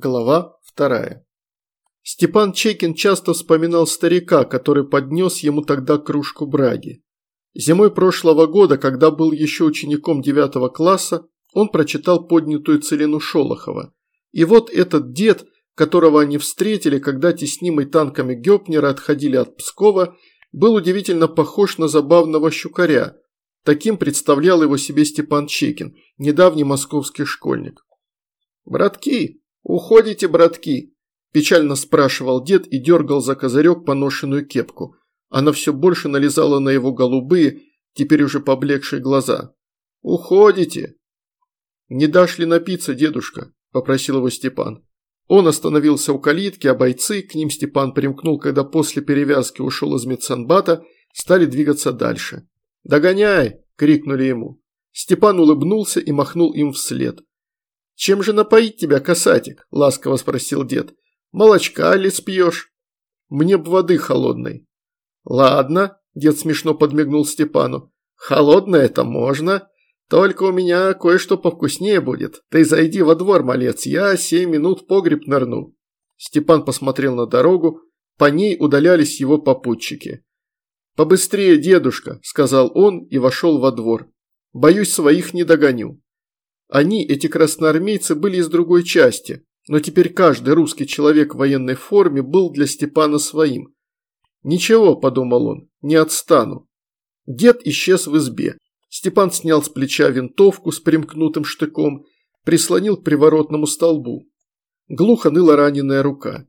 Глава вторая. Степан Чекин часто вспоминал старика, который поднес ему тогда кружку браги. Зимой прошлого года, когда был еще учеником девятого класса, он прочитал поднятую целину Шолохова. И вот этот дед, которого они встретили, когда теснимый танками Гёпнера отходили от Пскова, был удивительно похож на забавного щукаря. Таким представлял его себе Степан Чекин, недавний московский школьник. «Братки, «Уходите, братки?» – печально спрашивал дед и дергал за козырек поношенную кепку. Она все больше налезала на его голубые, теперь уже поблекшие глаза. «Уходите!» «Не дашь ли напиться, дедушка?» – попросил его Степан. Он остановился у калитки, а бойцы, к ним Степан примкнул, когда после перевязки ушел из медсанбата, стали двигаться дальше. «Догоняй!» – крикнули ему. Степан улыбнулся и махнул им вслед. «Чем же напоить тебя, касатик?» – ласково спросил дед. «Молочка ли спьешь?» «Мне б воды холодной». «Ладно», – дед смешно подмигнул Степану. «Холодное это можно. Только у меня кое-что повкуснее будет. Ты зайди во двор, малец, я семь минут в погреб нырну». Степан посмотрел на дорогу, по ней удалялись его попутчики. «Побыстрее, дедушка», – сказал он и вошел во двор. «Боюсь, своих не догоню». Они, эти красноармейцы, были из другой части, но теперь каждый русский человек в военной форме был для Степана своим. «Ничего», – подумал он, – «не отстану». Дед исчез в избе. Степан снял с плеча винтовку с примкнутым штыком, прислонил к приворотному столбу. Глухо ныла раненая рука.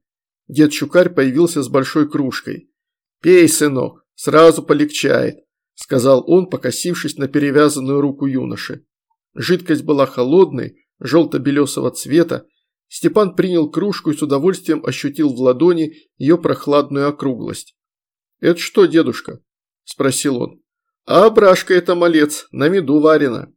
Дед Щукарь появился с большой кружкой. «Пей, сынок, сразу полегчает», – сказал он, покосившись на перевязанную руку юноши. Жидкость была холодной, желто-белесого цвета. Степан принял кружку и с удовольствием ощутил в ладони ее прохладную округлость. «Это что, дедушка?» – спросил он. «А брашка это, малец, на меду варена».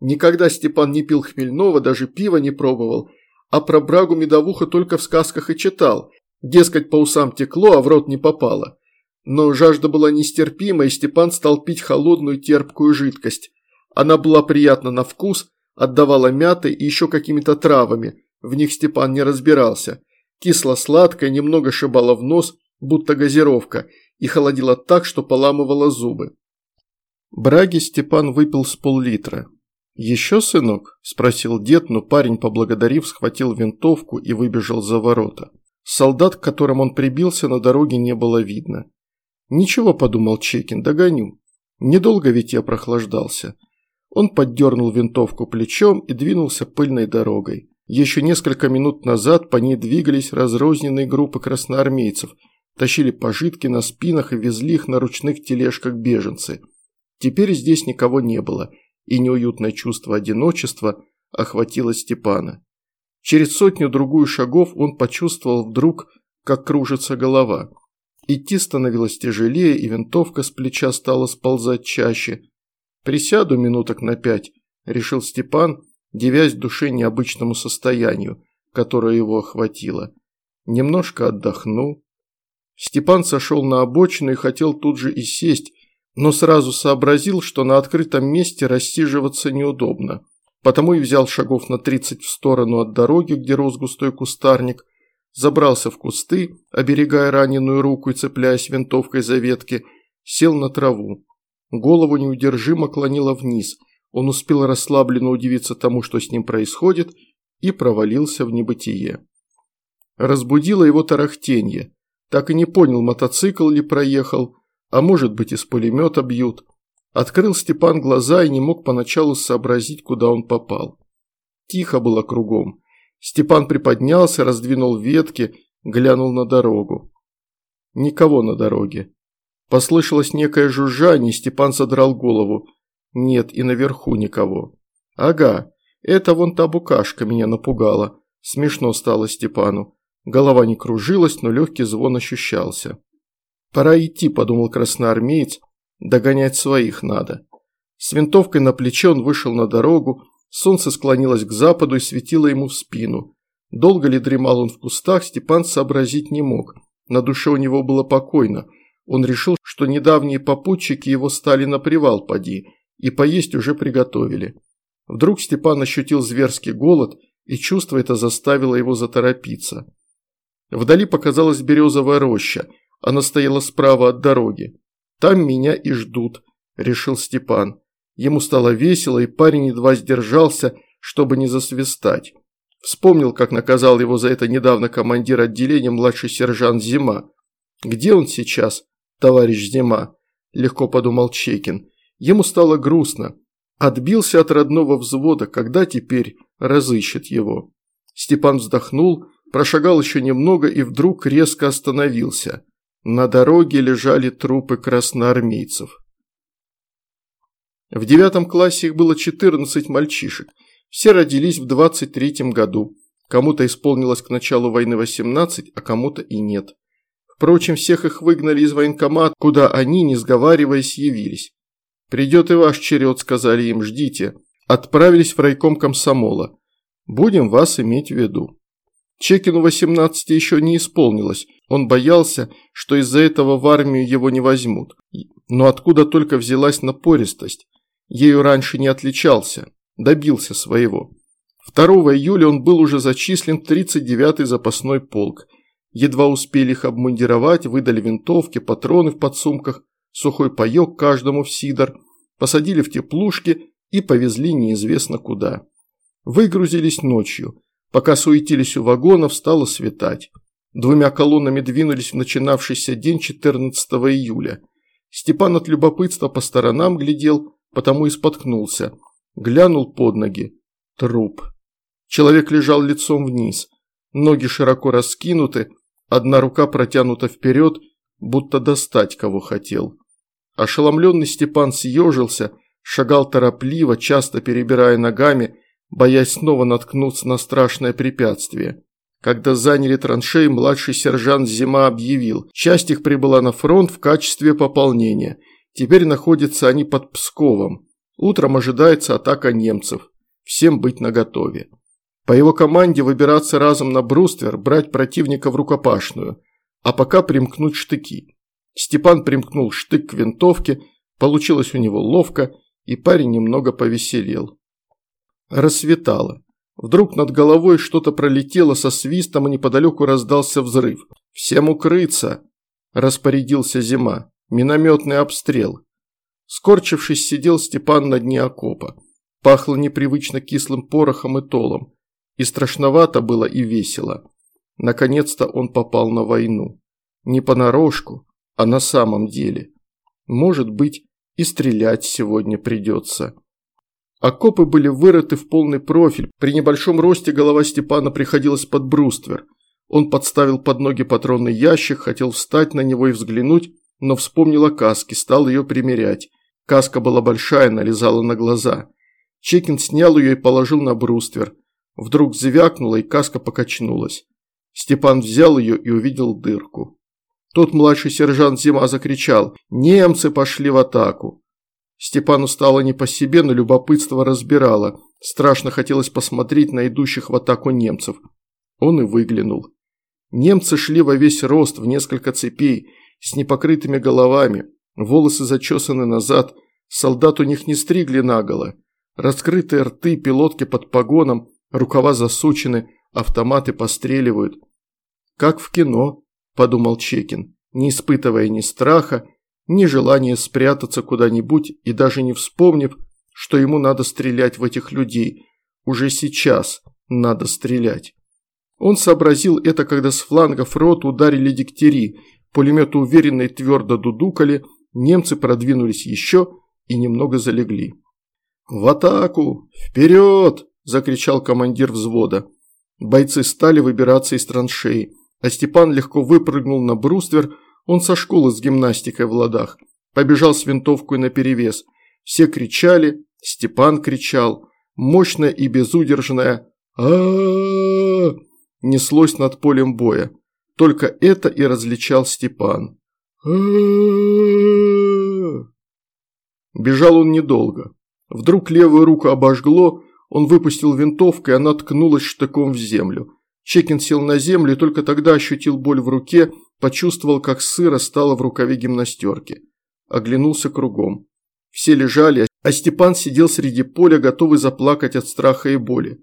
Никогда Степан не пил хмельного, даже пива не пробовал, а про брагу медовуха только в сказках и читал. Дескать, по усам текло, а в рот не попало. Но жажда была нестерпима, и Степан стал пить холодную терпкую жидкость. Она была приятна на вкус, отдавала мятой и еще какими-то травами, в них Степан не разбирался. Кисло-сладкая, немного шибала в нос, будто газировка, и холодила так, что поламывала зубы. Браги Степан выпил с пол-литра. «Еще, сынок?» – спросил дед, но парень, поблагодарив, схватил винтовку и выбежал за ворота. Солдат, к которым он прибился, на дороге не было видно. «Ничего», – подумал Чекин, – «догоню. Недолго ведь я прохлаждался. Он поддернул винтовку плечом и двинулся пыльной дорогой. Еще несколько минут назад по ней двигались разрозненные группы красноармейцев, тащили пожитки на спинах и везли их на ручных тележках беженцы. Теперь здесь никого не было, и неуютное чувство одиночества охватило Степана. Через сотню-другую шагов он почувствовал вдруг, как кружится голова. Идти становилось тяжелее, и винтовка с плеча стала сползать чаще – «Присяду минуток на пять», – решил Степан, девясь в душе необычному состоянию, которое его охватило. Немножко отдохну. Степан сошел на обочину и хотел тут же и сесть, но сразу сообразил, что на открытом месте рассиживаться неудобно. Потому и взял шагов на 30 в сторону от дороги, где рос густой кустарник, забрался в кусты, оберегая раненую руку и цепляясь винтовкой за ветки, сел на траву. Голову неудержимо клонило вниз. Он успел расслабленно удивиться тому, что с ним происходит, и провалился в небытие. Разбудило его тарахтенье. Так и не понял, мотоцикл ли проехал, а может быть из пулемета бьют. Открыл Степан глаза и не мог поначалу сообразить, куда он попал. Тихо было кругом. Степан приподнялся, раздвинул ветки, глянул на дорогу. Никого на дороге. Послышалось некое жужжание, Степан задрал голову. Нет, и наверху никого. Ага, это вон та букашка меня напугала. Смешно стало Степану. Голова не кружилась, но легкий звон ощущался. «Пора идти», – подумал красноармеец, – «догонять своих надо». С винтовкой на плече он вышел на дорогу, солнце склонилось к западу и светило ему в спину. Долго ли дремал он в кустах, Степан сообразить не мог. На душе у него было покойно – он решил, что недавние попутчики его стали на привал поди, и поесть уже приготовили. Вдруг Степан ощутил зверский голод и чувство это заставило его заторопиться. Вдали показалась березовая роща, она стояла справа от дороги. «Там меня и ждут», – решил Степан. Ему стало весело, и парень едва сдержался, чтобы не засвистать. Вспомнил, как наказал его за это недавно командир отделения младший сержант Зима. «Где он сейчас, товарищ Зима?» – легко подумал Чекин. Ему стало грустно. Отбился от родного взвода, когда теперь разыщет его. Степан вздохнул, прошагал еще немного и вдруг резко остановился. На дороге лежали трупы красноармейцев. В девятом классе их было 14 мальчишек. Все родились в 23-м году. Кому-то исполнилось к началу войны 18, а кому-то и нет. Впрочем, всех их выгнали из военкомата, куда они, не сговариваясь, явились. «Придет и ваш черед», – сказали им, – «ждите». Отправились в райком комсомола. «Будем вас иметь в виду». Чекину 18 еще не исполнилось. Он боялся, что из-за этого в армию его не возьмут. Но откуда только взялась напористость? Ею раньше не отличался. Добился своего. 2 июля он был уже зачислен в 39-й запасной полк. Едва успели их обмундировать, выдали винтовки, патроны в подсумках, сухой паёк каждому в сидор, посадили в теплушки и повезли неизвестно куда. Выгрузились ночью. Пока суетились у вагонов, стало светать. Двумя колоннами двинулись в начинавшийся день 14 июля. Степан от любопытства по сторонам глядел, потому и споткнулся. Глянул под ноги. Труп. Человек лежал лицом вниз. Ноги широко раскинуты, одна рука протянута вперед, будто достать кого хотел. Ошеломленный Степан съежился, шагал торопливо, часто перебирая ногами, боясь снова наткнуться на страшное препятствие. Когда заняли траншеи, младший сержант Зима объявил, часть их прибыла на фронт в качестве пополнения – Теперь находятся они под Псковом. Утром ожидается атака немцев. Всем быть наготове. По его команде выбираться разом на бруствер, брать противника в рукопашную. А пока примкнуть штыки. Степан примкнул штык к винтовке, получилось у него ловко, и парень немного повеселел. Рассветало. Вдруг над головой что-то пролетело со свистом, и неподалеку раздался взрыв. «Всем укрыться!» – распорядился Зима. Минометный обстрел. Скорчившись, сидел Степан на дне окопа. Пахло непривычно кислым порохом и толом. И страшновато было, и весело. Наконец-то он попал на войну. Не понарошку, а на самом деле. Может быть, и стрелять сегодня придется. Окопы были вырыты в полный профиль. При небольшом росте голова Степана приходилась под бруствер. Он подставил под ноги патронный ящик, хотел встать на него и взглянуть, но вспомнил о каске, стал ее примерять. Каска была большая, налезала на глаза. Чекин снял ее и положил на бруствер. Вдруг звякнула, и каска покачнулась. Степан взял ее и увидел дырку. Тот младший сержант Зима закричал «Немцы пошли в атаку!». Степану стало не по себе, но любопытство разбирало. Страшно хотелось посмотреть на идущих в атаку немцев. Он и выглянул. Немцы шли во весь рост, в несколько цепей, с непокрытыми головами, волосы зачесаны назад, солдат у них не стригли наголо. Раскрытые рты, пилотки под погоном, рукава засучены, автоматы постреливают. «Как в кино», – подумал Чекин, не испытывая ни страха, ни желания спрятаться куда-нибудь и даже не вспомнив, что ему надо стрелять в этих людей. Уже сейчас надо стрелять. Он сообразил это, когда с флангов рот ударили дегтяри, Пулеметы уверенно и твердо дудукали, немцы продвинулись еще и немного залегли. «В атаку! Вперед!» – закричал командир взвода. Бойцы стали выбираться из траншеи, а Степан легко выпрыгнул на бруствер, он со школы с гимнастикой в ладах, побежал с винтовкой наперевес. Все кричали, Степан кричал, мощное и безудержное а, неслось над полем боя. Только это и различал Степан. Бежал он недолго. Вдруг левую руку обожгло, он выпустил винтовку, и она ткнулась штыком в землю. Чекин сел на землю и только тогда ощутил боль в руке, почувствовал, как сыро стало в рукаве гимнастерки. Оглянулся кругом. Все лежали, а Степан сидел среди поля, готовый заплакать от страха и боли.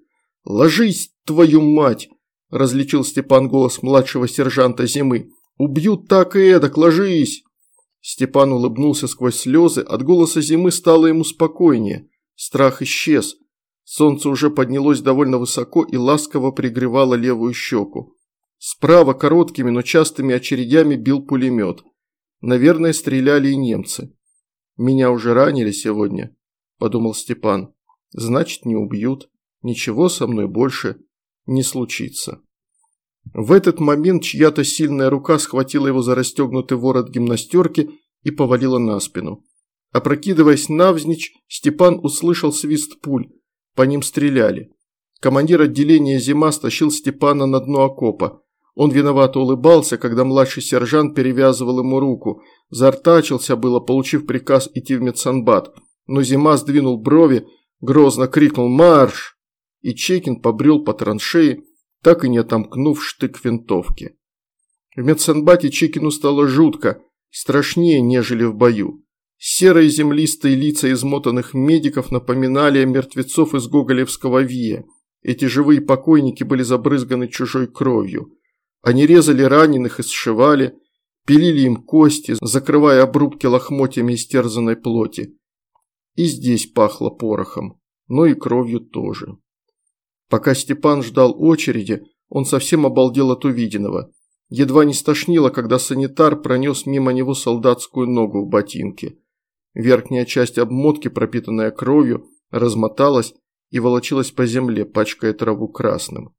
«Ложись, твою мать!» – различил Степан голос младшего сержанта Зимы. «Убьют так и эдак, ложись!» Степан улыбнулся сквозь слезы, от голоса Зимы стало ему спокойнее. Страх исчез. Солнце уже поднялось довольно высоко и ласково пригревало левую щеку. Справа короткими, но частыми очередями бил пулемет. Наверное, стреляли и немцы. «Меня уже ранили сегодня», – подумал Степан. «Значит, не убьют. Ничего со мной больше не случится». В этот момент чья-то сильная рука схватила его за расстегнутый ворот гимнастерки и повалила на спину. Опрокидываясь навзничь, Степан услышал свист пуль. По ним стреляли. Командир отделения «Зима» стащил Степана на дно окопа. Он виновато улыбался, когда младший сержант перевязывал ему руку. Зартачился было, получив приказ идти в медсанбат. Но Зима сдвинул брови, грозно крикнул «Марш!» И Чекин побрел по траншеи, так и не отомкнув штык винтовки. В медсанбате Чекину стало жутко, страшнее, нежели в бою. Серые землистые лица измотанных медиков напоминали мертвецов из гоголевского вия. Эти живые покойники были забрызганы чужой кровью. Они резали раненых и сшивали, пилили им кости, закрывая обрубки лохмотьями истерзанной плоти. И здесь пахло порохом, но и кровью тоже. Пока Степан ждал очереди, он совсем обалдел от увиденного. Едва не стошнило, когда санитар пронес мимо него солдатскую ногу в ботинке. Верхняя часть обмотки, пропитанная кровью, размоталась и волочилась по земле, пачкая траву красным.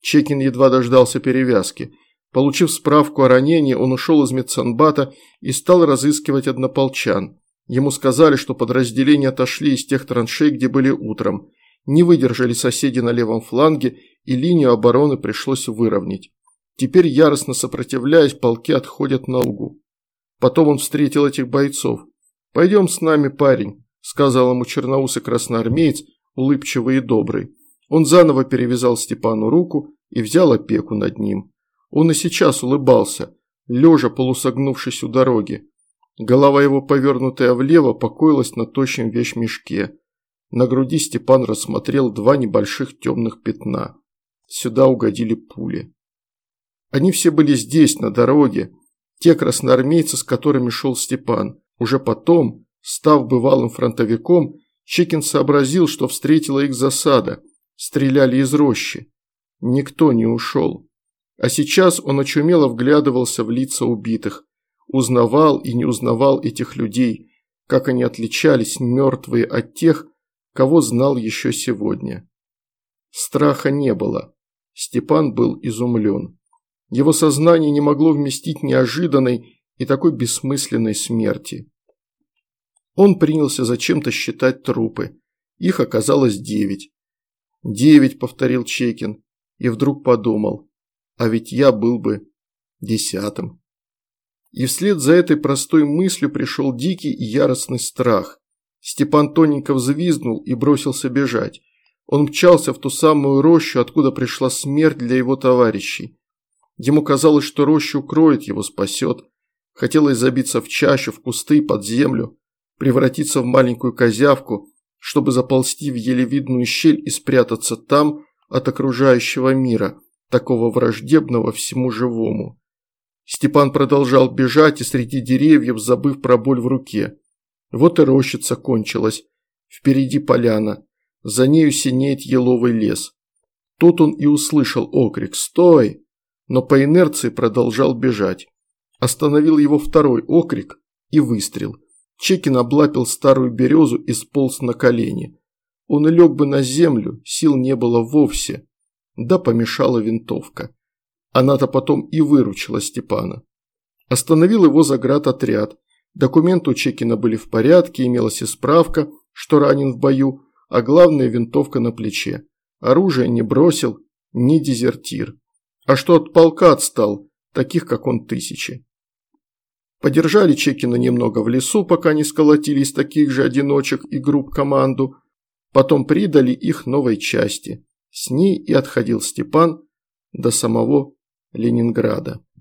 Чекин едва дождался перевязки. Получив справку о ранении, он ушел из медсанбата и стал разыскивать однополчан. Ему сказали, что подразделения отошли из тех траншей, где были утром. Не выдержали соседи на левом фланге, и линию обороны пришлось выровнять. Теперь, яростно сопротивляясь, полки отходят на угу. Потом он встретил этих бойцов. «Пойдем с нами, парень», – сказал ему черноусый красноармеец, улыбчивый и добрый. Он заново перевязал Степану руку и взял опеку над ним. Он и сейчас улыбался, лежа полусогнувшись у дороги. Голова его, повернутая влево, покоилась на тощем вещмешке. На груди Степан рассмотрел два небольших темных пятна. Сюда угодили пули. Они все были здесь, на дороге. Те красноармейцы, с которыми шел Степан. Уже потом, став бывалым фронтовиком, Чекин сообразил, что встретила их засада – стреляли из рощи. Никто не ушел. А сейчас он очумело вглядывался в лица убитых, узнавал и не узнавал этих людей, как они отличались мертвые от тех, кого знал еще сегодня. Страха не было. Степан был изумлен. Его сознание не могло вместить неожиданной и такой бессмысленной смерти. Он принялся зачем-то считать трупы. Их оказалось девять. «Девять», – повторил Чекин, и вдруг подумал, а ведь я был бы десятым. И вслед за этой простой мыслью пришел дикий и яростный страх. Степан тоненько взвизгнул и бросился бежать. Он мчался в ту самую рощу, откуда пришла смерть для его товарищей. Ему казалось, что роща укроет его, спасет. Хотелось забиться в чащу, в кусты, под землю, превратиться в маленькую козявку, чтобы заползти в еле видную щель и спрятаться там от окружающего мира, такого враждебного всему живому. Степан продолжал бежать и среди деревьев, забыв про боль в руке. Вот и рощица кончилась. Впереди поляна. За нею синеет еловый лес. Тут он и услышал окрик «Стой!», но по инерции продолжал бежать. Остановил его второй окрик и выстрел – Чекин облапил старую березу и сполз на колени. Он лег бы на землю, сил не было вовсе. Да помешала винтовка. Она-то потом и выручила Степана. Остановил его заградотряд. Документы у Чекина были в порядке, имелась и справка, что ранен в бою, а главное винтовка на плече. Оружие не бросил, не дезертир. А что от полка отстал, таких как он тысячи. Подержали Чекина немного в лесу, пока не сколотили из таких же одиночек и групп команду. Потом придали их новой части. С ней и отходил Степан до самого Ленинграда.